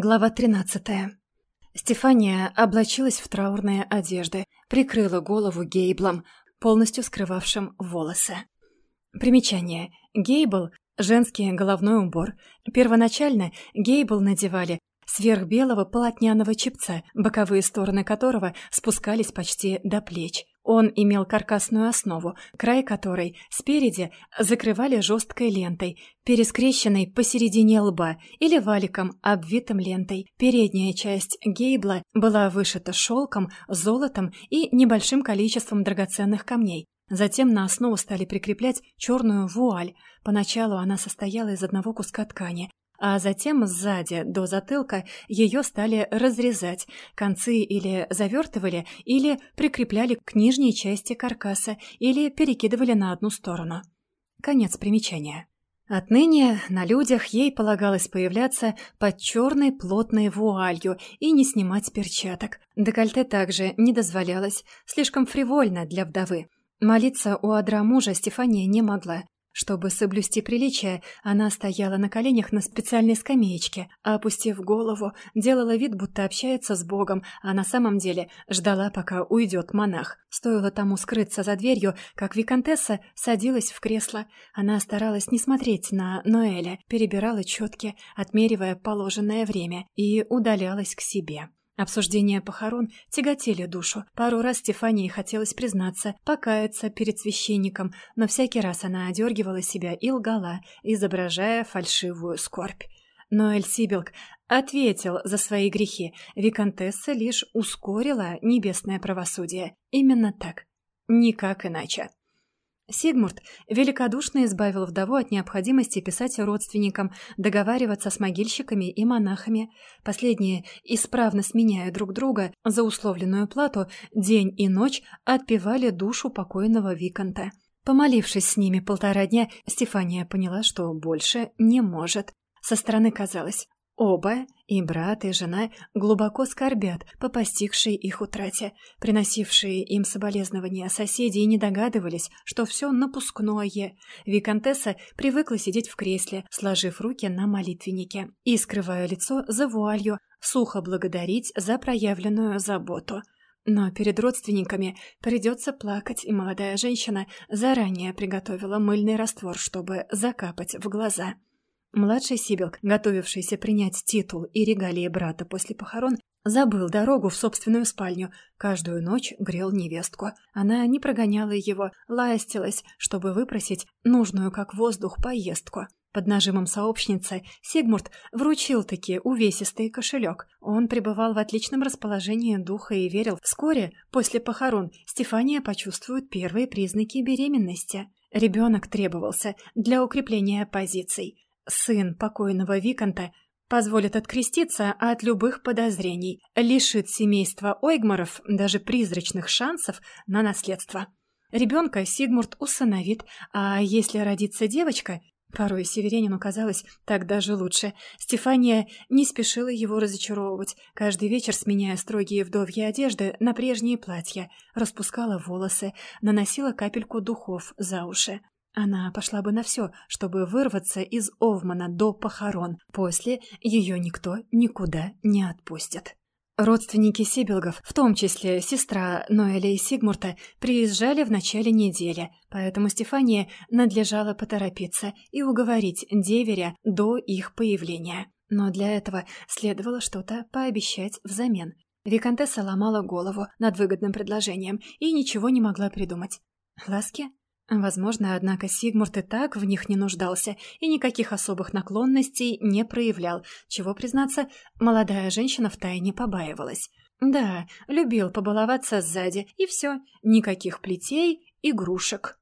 Глава 13. Стефания облачилась в траурные одежды, прикрыла голову гейблом, полностью скрывавшим волосы. Примечание. Гейбл – женский головной убор. Первоначально гейбл надевали сверх белого полотняного чепца, боковые стороны которого спускались почти до плеч. Он имел каркасную основу, край которой спереди закрывали жесткой лентой, перескрещенной посередине лба или валиком, обвитым лентой. Передняя часть гейбла была вышита шелком, золотом и небольшим количеством драгоценных камней. Затем на основу стали прикреплять черную вуаль. Поначалу она состояла из одного куска ткани, а затем сзади до затылка ее стали разрезать, концы или завертывали, или прикрепляли к нижней части каркаса, или перекидывали на одну сторону. Конец примечания. Отныне на людях ей полагалось появляться под черной плотной вуалью и не снимать перчаток. Декольте также не дозволялось, слишком фривольно для вдовы. Молиться у адра мужа Стефания не могла. Чтобы соблюсти приличие, она стояла на коленях на специальной скамеечке, а, опустив голову, делала вид, будто общается с Богом, а на самом деле ждала, пока уйдет монах. Стоило тому скрыться за дверью, как виконтесса садилась в кресло. Она старалась не смотреть на Ноэля, перебирала четки, отмеривая положенное время, и удалялась к себе. Обсуждения похорон тяготели душу. Пару раз Стефании хотелось признаться, покаяться перед священником, но всякий раз она одергивала себя и лгала, изображая фальшивую скорбь. Но Эльсибилк ответил за свои грехи. Викантесса лишь ускорила небесное правосудие. Именно так. Никак иначе. Сигмурт великодушно избавил вдову от необходимости писать родственникам, договариваться с могильщиками и монахами. Последние, исправно сменяя друг друга за условленную плату, день и ночь отпевали душу покойного Виконта. Помолившись с ними полтора дня, Стефания поняла, что больше не может. Со стороны казалось, Оба, и брат, и жена, глубоко скорбят по постигшей их утрате. Приносившие им соболезнования соседи и не догадывались, что все напускное. Викантесса привыкла сидеть в кресле, сложив руки на молитвеннике и, скрывая лицо за вуалью, сухо благодарить за проявленную заботу. Но перед родственниками придется плакать, и молодая женщина заранее приготовила мыльный раствор, чтобы закапать в глаза. Младший Сибилк, готовившийся принять титул и регалии брата после похорон, забыл дорогу в собственную спальню, каждую ночь грел невестку. Она не прогоняла его, ластилась, чтобы выпросить нужную как воздух поездку. Под нажимом сообщницы Сигмурт вручил-таки увесистый кошелек. Он пребывал в отличном расположении духа и верил, вскоре, после похорон, Стефания почувствует первые признаки беременности. Ребенок требовался для укрепления позиций сын покойного Виконта, позволит откреститься от любых подозрений, лишит семейства Ойгмаров даже призрачных шансов на наследство. Ребенка Сигмурт усыновит, а если родится девочка, порой Северянину казалось так даже лучше, Стефания не спешила его разочаровывать, каждый вечер сменяя строгие вдовьи одежды на прежние платья, распускала волосы, наносила капельку духов за уши. Она пошла бы на все, чтобы вырваться из Овмана до похорон. После ее никто никуда не отпустит. Родственники Сибилгов, в том числе сестра Ноэля и Сигмурта, приезжали в начале недели, поэтому Стефания надлежало поторопиться и уговорить деверя до их появления. Но для этого следовало что-то пообещать взамен. Викантесса ломала голову над выгодным предложением и ничего не могла придумать. Ласки? Возможно, однако Сигмурт и так в них не нуждался и никаких особых наклонностей не проявлял, чего, признаться, молодая женщина втайне побаивалась. Да, любил побаловаться сзади, и все, никаких плетей, игрушек.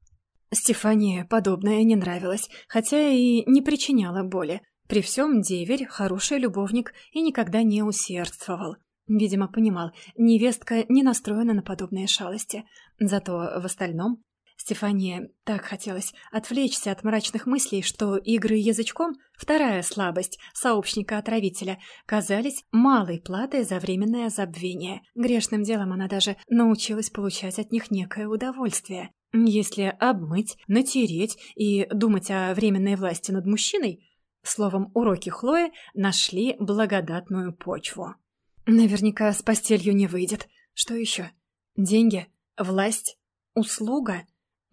Стефании подобное не нравилось, хотя и не причиняло боли. При всем деверь хороший любовник и никогда не усердствовал. Видимо, понимал, невестка не настроена на подобные шалости. Зато в остальном Стефания так хотелось отвлечься от мрачных мыслей, что игры язычком, вторая слабость сообщника-отравителя, казались малой платой за временное забвение. Грешным делом она даже научилась получать от них некое удовольствие. Если обмыть, натереть и думать о временной власти над мужчиной, Словом, уроки Хлои нашли благодатную почву. Наверняка с постелью не выйдет. Что еще? Деньги? Власть? Услуга?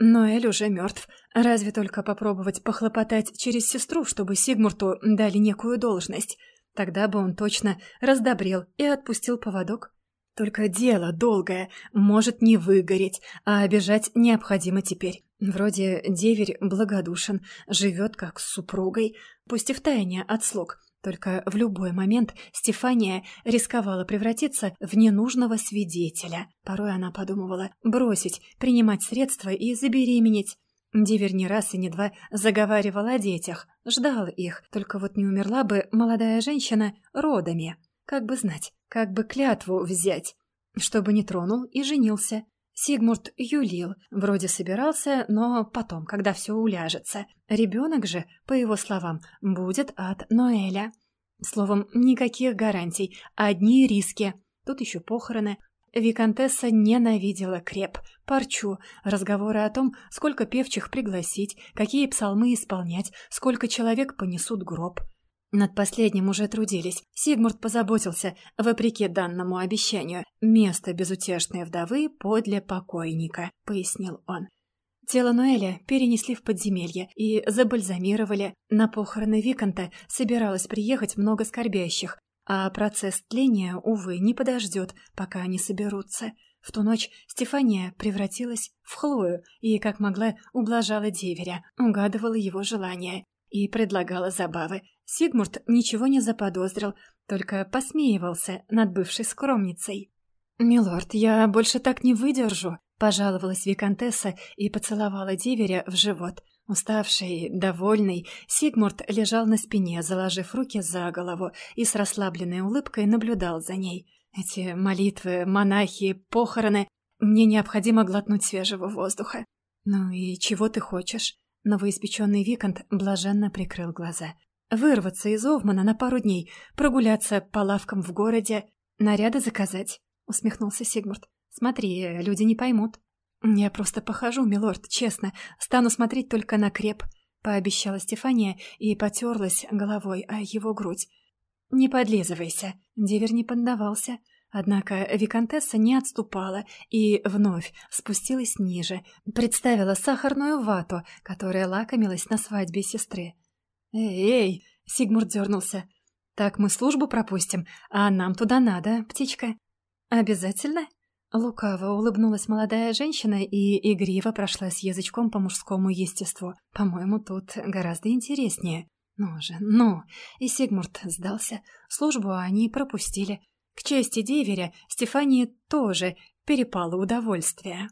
Ноэль уже мертв. Разве только попробовать похлопотать через сестру, чтобы Сигмурту дали некую должность. Тогда бы он точно раздобрел и отпустил поводок. Только дело долгое, может не выгореть, а обижать необходимо теперь. Вроде деверь благодушен, живет как с супругой, пусть и в тайне от слуг. Только в любой момент Стефания рисковала превратиться в ненужного свидетеля. Порой она подумывала бросить, принимать средства и забеременеть. Дивер не раз и не два заговаривал о детях, ждал их, только вот не умерла бы молодая женщина родами. Как бы знать, как бы клятву взять, чтобы не тронул и женился. Сигмурт юлил, вроде собирался, но потом, когда все уляжется. Ребенок же, по его словам, будет от Ноэля. Словом, никаких гарантий, одни риски. Тут еще похороны. Викантесса ненавидела креп, парчу, разговоры о том, сколько певчих пригласить, какие псалмы исполнять, сколько человек понесут гроб. Над последним уже трудились. Сигмурт позаботился, вопреки данному обещанию, место безутешной вдовы подле покойника, пояснил он. Тело Ноэля перенесли в подземелье и забальзамировали. На похороны Виконта собиралось приехать много скорбящих, а процесс тления, увы, не подождет, пока они соберутся. В ту ночь Стефания превратилась в Хлою и, как могла, ублажала деверя, угадывала его желания и предлагала забавы. Сигмурт ничего не заподозрил, только посмеивался над бывшей скромницей. «Милорд, я больше так не выдержу», — пожаловалась Викантесса и поцеловала деверя в живот. Уставший, довольный, Сигмурт лежал на спине, заложив руки за голову, и с расслабленной улыбкой наблюдал за ней. «Эти молитвы, монахи, похороны... Мне необходимо глотнуть свежего воздуха». «Ну и чего ты хочешь?» Новоиспеченный Викант блаженно прикрыл глаза. «Вырваться из Овмана на пару дней, прогуляться по лавкам в городе, наряды заказать», — усмехнулся Сигмурт. «Смотри, люди не поймут». «Я просто похожу, милорд, честно. Стану смотреть только на креп», — пообещала Стефания и потерлась головой о его грудь. «Не подлизывайся». Девер не поддавался. Однако виконтесса не отступала и вновь спустилась ниже, представила сахарную вату, которая лакомилась на свадьбе сестры. «Эй, эй!» — Сигмурд дернулся. «Так мы службу пропустим, а нам туда надо, птичка». «Обязательно?» Лукаво улыбнулась молодая женщина и игриво прошла с язычком по мужскому естеству. «По-моему, тут гораздо интереснее». «Ну же, ну!» И Сигмурт сдался. Службу они пропустили. К чести деверя, Стефании тоже перепало удовольствие.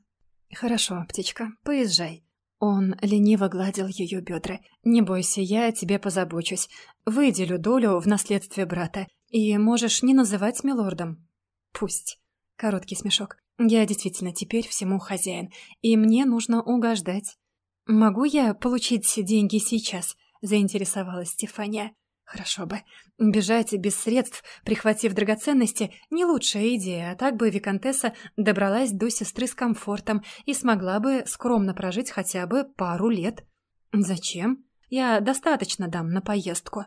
«Хорошо, птичка, поезжай». Он лениво гладил ее бедра. «Не бойся, я о тебе позабочусь. Выделю долю в наследстве брата. И можешь не называть милордом». «Пусть». Короткий смешок. «Я действительно теперь всему хозяин, и мне нужно угождать». «Могу я получить деньги сейчас?» — заинтересовалась Стефания. Хорошо бы. Бежать без средств, прихватив драгоценности, не лучшая идея, а так бы Викантесса добралась до сестры с комфортом и смогла бы скромно прожить хотя бы пару лет. Зачем? Я достаточно дам на поездку.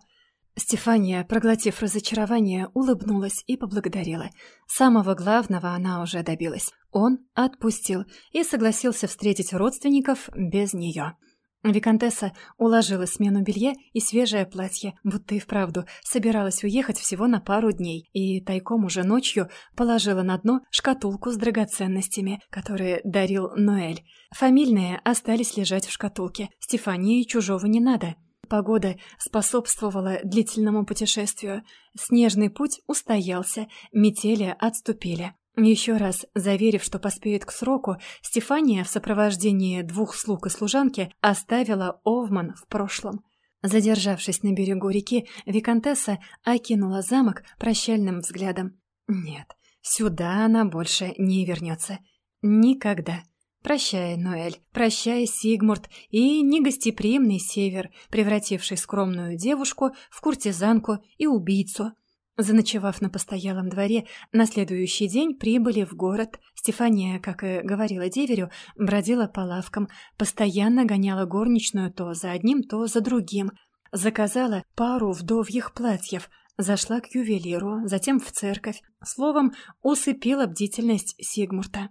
Стефания, проглотив разочарование, улыбнулась и поблагодарила. Самого главного она уже добилась. Он отпустил и согласился встретить родственников без нее. Викантесса уложила смену белья и свежее платье, будто и вправду собиралась уехать всего на пару дней, и тайком уже ночью положила на дно шкатулку с драгоценностями, которые дарил Ноэль. Фамильные остались лежать в шкатулке. Стефании чужого не надо. Погода способствовала длительному путешествию. Снежный путь устоялся, метели отступили. Еще раз заверив, что поспеет к сроку, Стефания в сопровождении двух слуг и служанки оставила Овман в прошлом. Задержавшись на берегу реки, Викантесса окинула замок прощальным взглядом. Нет, сюда она больше не вернется. Никогда. Прощай, Ноэль, прощай, Сигмурт и негостеприимный север, превративший скромную девушку в куртизанку и убийцу — Заночевав на постоялом дворе, на следующий день прибыли в город. Стефания, как и говорила деверю, бродила по лавкам, постоянно гоняла горничную то за одним, то за другим. заказала пару вдовьих платьев, зашла к ювелиру, затем в церковь. Словом, усыпила бдительность Сигмурта.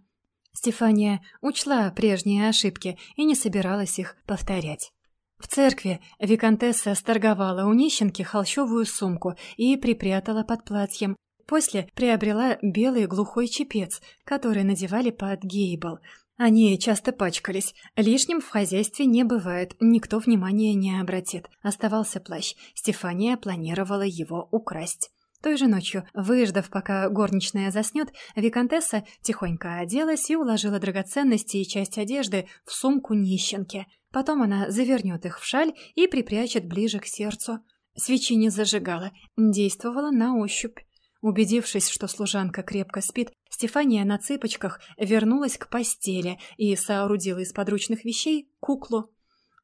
Стефания учла прежние ошибки и не собиралась их повторять. В церкви виконтесса сторговала у нищенки холщовую сумку и припрятала под платьем. После приобрела белый глухой чепец, который надевали под гейбл. Они часто пачкались. Лишним в хозяйстве не бывает, никто внимания не обратит. Оставался плащ. Стефания планировала его украсть. Той же ночью, выждав, пока горничная заснет, виконтесса тихонько оделась и уложила драгоценности и часть одежды в сумку нищенки. Потом она завернет их в шаль и припрячет ближе к сердцу. Свечи не зажигала, действовала на ощупь. Убедившись, что служанка крепко спит, Стефания на цыпочках вернулась к постели и соорудила из подручных вещей куклу.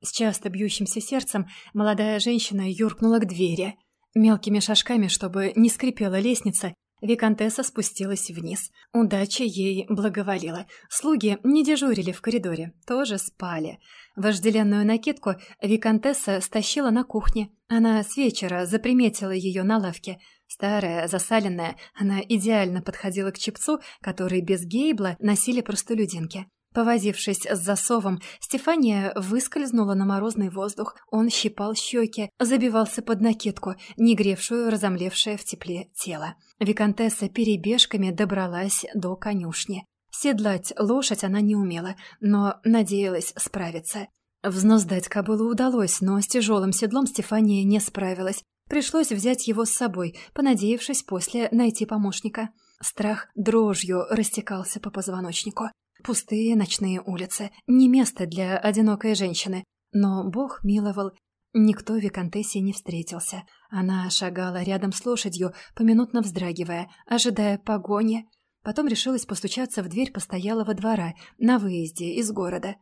С часто бьющимся сердцем молодая женщина юркнула к двери — Мелкими шажками, чтобы не скрипела лестница, Викантесса спустилась вниз. Удача ей благоволила. Слуги не дежурили в коридоре, тоже спали. Вожделенную накидку Викантесса стащила на кухне. Она с вечера заприметила ее на лавке. Старая, засаленная, она идеально подходила к чипцу, который без гейбла носили простолюдинки. Повозившись с засовом, Стефания выскользнула на морозный воздух. Он щипал щеки, забивался под накидку, не гревшую, разомлевшее в тепле тело. Викантесса перебежками добралась до конюшни. Седлать лошадь она не умела, но надеялась справиться. Взнос дать кобылу удалось, но с тяжелым седлом Стефания не справилась. Пришлось взять его с собой, понадеявшись после найти помощника. Страх дрожью растекался по позвоночнику. Пустые ночные улицы, не место для одинокой женщины. Но Бог миловал, никто Викантессе не встретился. Она шагала рядом с лошадью, поминутно вздрагивая, ожидая погони. Потом решилась постучаться в дверь постоялого двора на выезде из города.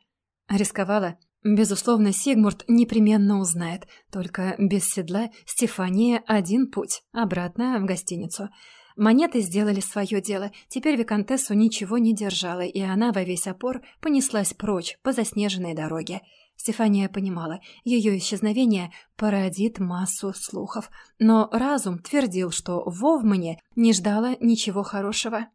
Рисковала. Безусловно, Сигмурт непременно узнает. Только без седла Стефания один путь, обратно в гостиницу. Монеты сделали свое дело, теперь Викантессу ничего не держало, и она во весь опор понеслась прочь по заснеженной дороге. Стефания понимала, ее исчезновение породит массу слухов, но разум твердил, что Вовмане не ждала ничего хорошего.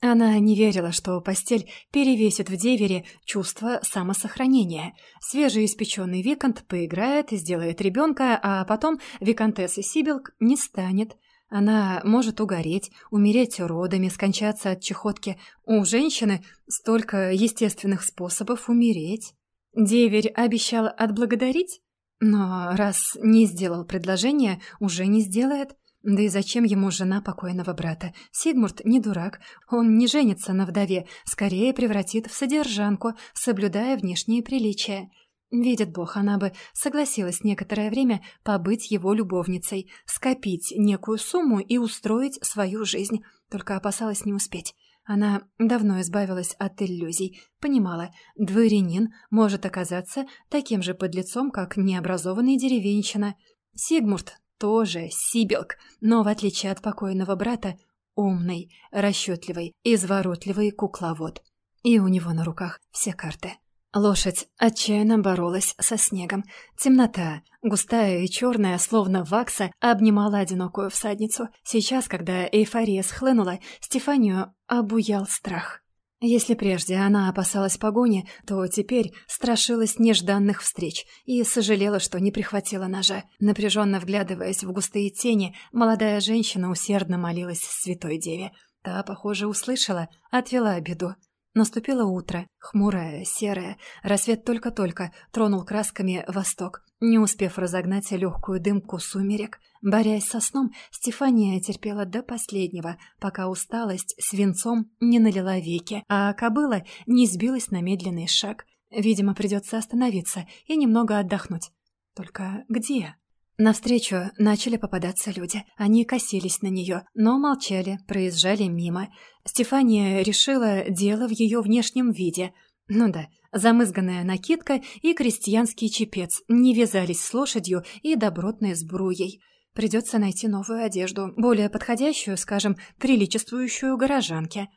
Она не верила, что постель перевесит в девере чувство самосохранения. Свежеиспеченный Викант поиграет, сделает ребенка, а потом Викантесса Сибилк не станет. Она может угореть, умереть родами, скончаться от чехотки. У женщины столько естественных способов умереть. Деверь обещал отблагодарить, но раз не сделал предложение, уже не сделает. Да и зачем ему жена покойного брата? Сигмурт не дурак, он не женится на вдове, скорее превратит в содержанку, соблюдая внешние приличия. Видит Бог, она бы согласилась некоторое время побыть его любовницей, скопить некую сумму и устроить свою жизнь, только опасалась не успеть. Она давно избавилась от иллюзий, понимала, дворянин может оказаться таким же подлецом, как необразованный деревенщина. Сигмурт тоже Сибилк, но, в отличие от покойного брата, умный, расчетливый, изворотливый кукловод. И у него на руках все карты. Лошадь отчаянно боролась со снегом. Темнота, густая и черная, словно вакса, обнимала одинокую всадницу. Сейчас, когда эйфория схлынула, Стефанию обуял страх. Если прежде она опасалась погони, то теперь страшилась нежданных встреч и сожалела, что не прихватила ножа. Напряженно вглядываясь в густые тени, молодая женщина усердно молилась святой деве. Та, похоже, услышала, отвела беду. Наступило утро, хмурое, серое. Рассвет только-только тронул красками восток, не успев разогнать легкую дымку сумерек. Борясь со сном, Стефания терпела до последнего, пока усталость свинцом не налила веки, а кобыла не сбилась на медленный шаг. Видимо, придется остановиться и немного отдохнуть. Только где? Навстречу начали попадаться люди. Они косились на нее, но молчали, проезжали мимо. Стефания решила дело в ее внешнем виде. Ну да, замызганная накидка и крестьянский чепец не вязались с лошадью и добротной сбруей. Придется найти новую одежду, более подходящую, скажем, приличествующую горожанке.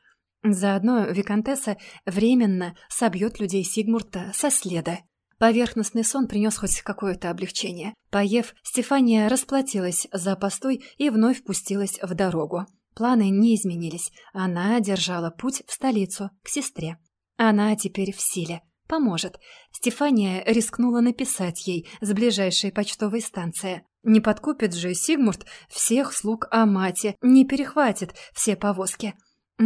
Заодно Викантесса временно собьет людей Сигмурта со следа. Поверхностный сон принес хоть какое-то облегчение. Поев, Стефания расплатилась за постой и вновь пустилась в дорогу. Планы не изменились. Она держала путь в столицу, к сестре. Она теперь в силе. Поможет. Стефания рискнула написать ей с ближайшей почтовой станции. Не подкупит же Сигмурт всех слуг о мате, не перехватит все повозки.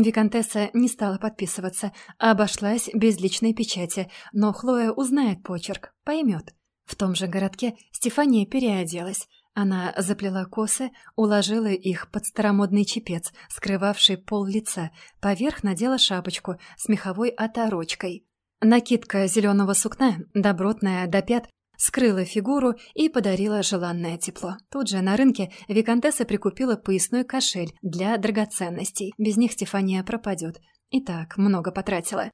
Викантесса не стала подписываться, обошлась без личной печати, но Хлоя узнает почерк, поймет. В том же городке Стефания переоделась. Она заплела косы, уложила их под старомодный чепец, скрывавший пол лица, поверх надела шапочку с меховой оторочкой. Накидка зеленого сукна, добротная до пят, скрыла фигуру и подарила желанное тепло. Тут же на рынке Викантесса прикупила поясной кошель для драгоценностей. Без них Стефания пропадет. И так много потратила.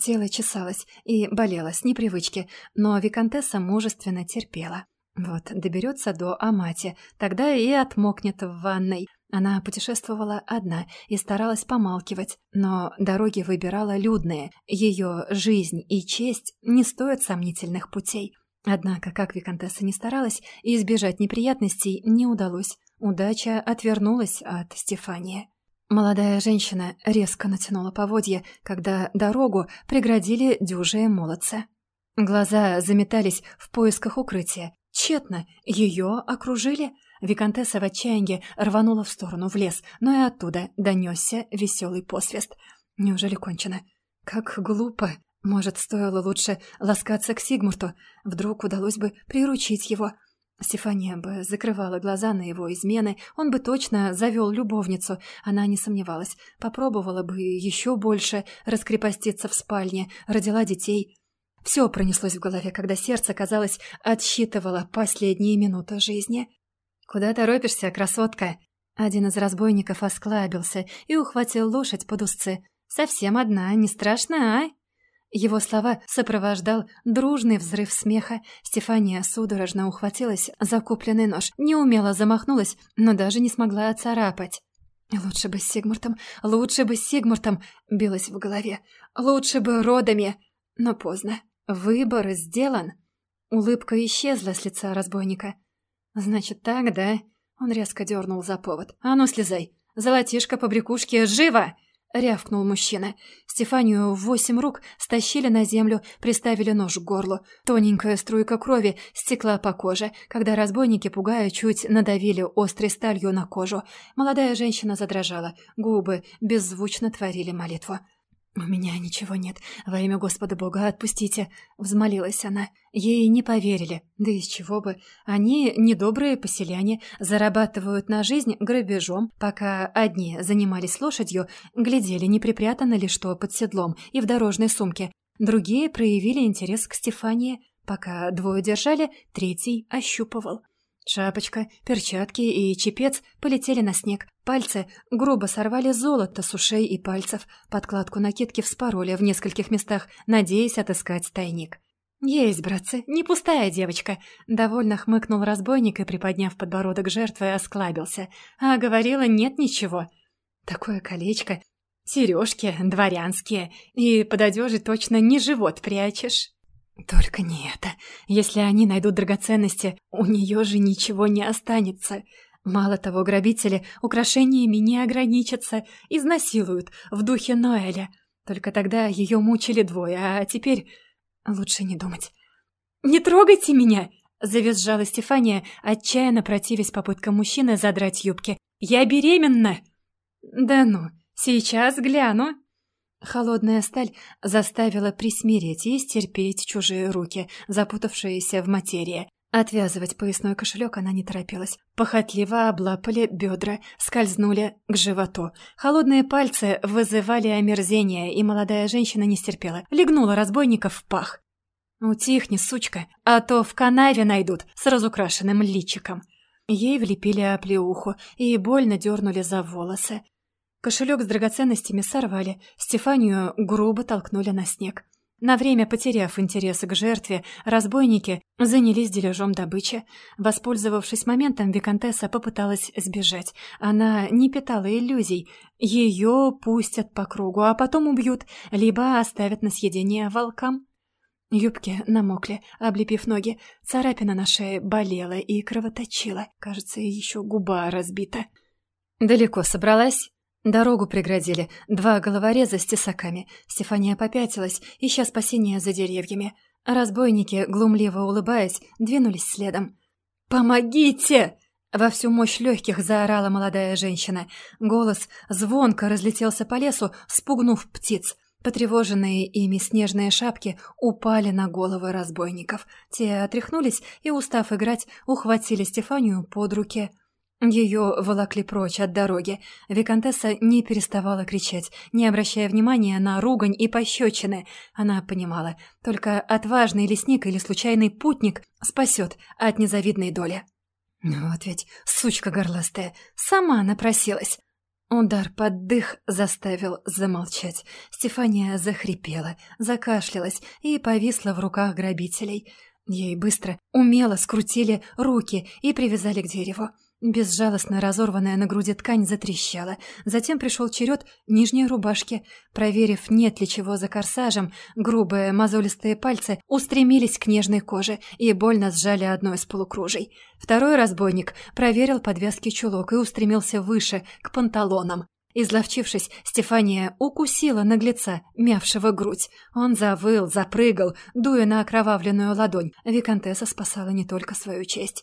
Тело чесалось и болело с непривычки, но Викантесса мужественно терпела. Вот, доберется до Амати, тогда и отмокнет в ванной. Она путешествовала одна и старалась помалкивать, но дороги выбирала людные. Ее жизнь и честь не стоят сомнительных путей. Однако, как Викантесса не старалась, избежать неприятностей не удалось. Удача отвернулась от Стефании. Молодая женщина резко натянула поводья, когда дорогу преградили дюжие молодцы. Глаза заметались в поисках укрытия. Тщетно. Ее окружили. Викантесса в отчаянии рванула в сторону, в лес, но и оттуда донесся веселый посвист. Неужели кончено? Как глупо. Может, стоило лучше ласкаться к Сигмурту? Вдруг удалось бы приручить его? Стефания бы закрывала глаза на его измены, он бы точно завел любовницу. Она не сомневалась. Попробовала бы еще больше раскрепоститься в спальне, родила детей. Все пронеслось в голове, когда сердце, казалось, отсчитывало последние минуты жизни. «Куда торопишься, красотка?» Один из разбойников осклабился и ухватил лошадь под узцы. «Совсем одна, не страшно, а?» Его слова сопровождал дружный взрыв смеха. Стефания судорожно ухватилась за купленный нож, неумело замахнулась, но даже не смогла оцарапать. «Лучше бы с Сигмуртом, лучше бы с Сигмуртом!» — билась в голове. «Лучше бы родами!» Но поздно. Выбор сделан. Улыбка исчезла с лица разбойника. «Значит так, да?» Он резко дернул за повод. «А ну, слезай! Золотишко по брякушке, живо!» — рявкнул мужчина. Стефанию в восемь рук стащили на землю, приставили нож к горлу. Тоненькая струйка крови стекла по коже, когда разбойники, пугая, чуть надавили острой сталью на кожу. Молодая женщина задрожала, губы беззвучно творили молитву. «У меня ничего нет. Во имя Господа Бога отпустите!» — взмолилась она. Ей не поверили. Да из чего бы. Они, недобрые поселяне, зарабатывают на жизнь грабежом, пока одни занимались лошадью, глядели, не припрятано ли что под седлом и в дорожной сумке. Другие проявили интерес к Стефании. Пока двое держали, третий ощупывал. Шапочка, перчатки и чепец полетели на снег. Пальцы грубо сорвали золото с ушей и пальцев. Подкладку накидки вспороли в нескольких местах, надеясь отыскать тайник. «Есть, братцы, не пустая девочка!» Довольно хмыкнул разбойник и, приподняв подбородок жертвы, осклабился. А говорила, нет ничего. Такое колечко, сережки дворянские, и под одежей точно не живот прячешь. Только не это. Если они найдут драгоценности, у нее же ничего не останется. Мало того, грабители украшениями не ограничатся, изнасилуют в духе Ноэля. Только тогда ее мучили двое, а теперь лучше не думать. «Не трогайте меня!» — завизжала Стефания, отчаянно противясь попыткам мужчины задрать юбки. «Я беременна!» «Да ну, сейчас гляну!» Холодная сталь заставила присмиреть и стерпеть чужие руки, запутавшиеся в материи. Отвязывать поясной кошелек она не торопилась. Похотливо облапали бедра, скользнули к животу. Холодные пальцы вызывали омерзение, и молодая женщина не стерпела. Легнула разбойника в пах. «Утихни, сучка, а то в канаве найдут с разукрашенным личиком». Ей влепили оплеуху и больно дернули за волосы. Кошелек с драгоценностями сорвали, Стефанию грубо толкнули на снег. На время потеряв интерес к жертве, разбойники занялись дележом добычи. Воспользовавшись моментом, Викантесса попыталась сбежать. Она не питала иллюзий. Ее пустят по кругу, а потом убьют, либо оставят на съедение волкам. Юбки намокли, облепив ноги. Царапина на шее болела и кровоточила. Кажется, еще губа разбита. «Далеко собралась?» Дорогу преградили два головореза с тесаками. Стефания попятилась, ища спасения за деревьями. Разбойники, глумливо улыбаясь, двинулись следом. «Помогите!» Во всю мощь легких заорала молодая женщина. Голос звонко разлетелся по лесу, спугнув птиц. Потревоженные ими снежные шапки упали на головы разбойников. Те отряхнулись и, устав играть, ухватили Стефанию под руки. Ее волокли прочь от дороги. Викантесса не переставала кричать, не обращая внимания на ругань и пощечины. Она понимала, только отважный лесник или случайный путник спасет от незавидной доли. Вот ведь сучка горластая, сама напросилась. Удар под дых заставил замолчать. Стефания захрипела, закашлялась и повисла в руках грабителей. Ей быстро, умело скрутили руки и привязали к дереву. Безжалостно разорванная на груди ткань затрещала. Затем пришел черед нижней рубашки. Проверив, нет ли чего за корсажем, грубые мозолистые пальцы устремились к нежной коже и больно сжали одно из полукружий. Второй разбойник проверил подвязки чулок и устремился выше, к панталонам. Изловчившись, Стефания укусила наглеца, мявшего грудь. Он завыл, запрыгал, дуя на окровавленную ладонь. Викантесса спасала не только свою честь.